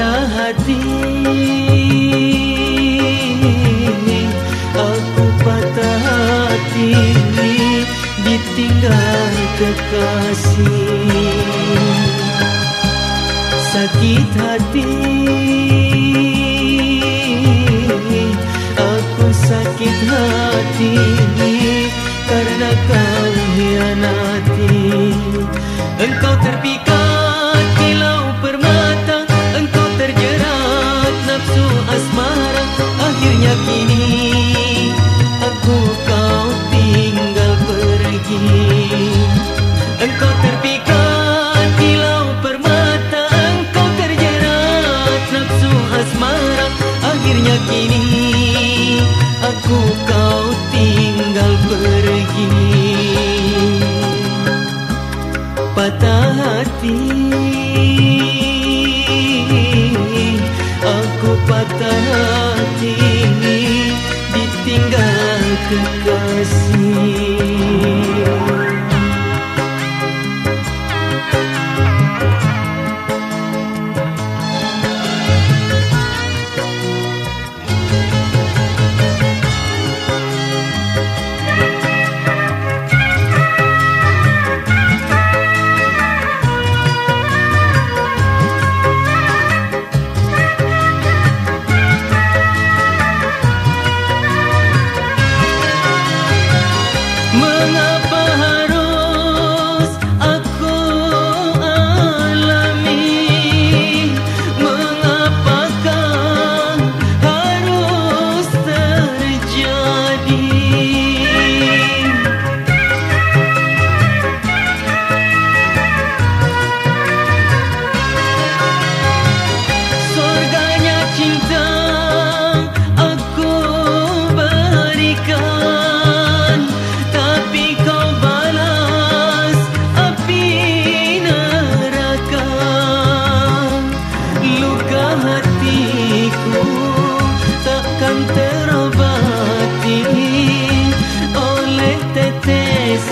patah hati. Aku patah hati Ditinggal kekasih. Sakit hati. Aku sakit hati Karena kau hianati Engkau terpikat aku kau tinggal pergi. Patah hati. Aku patah hati Ditinggal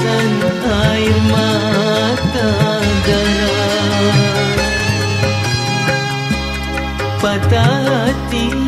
patah hati Aku patah hati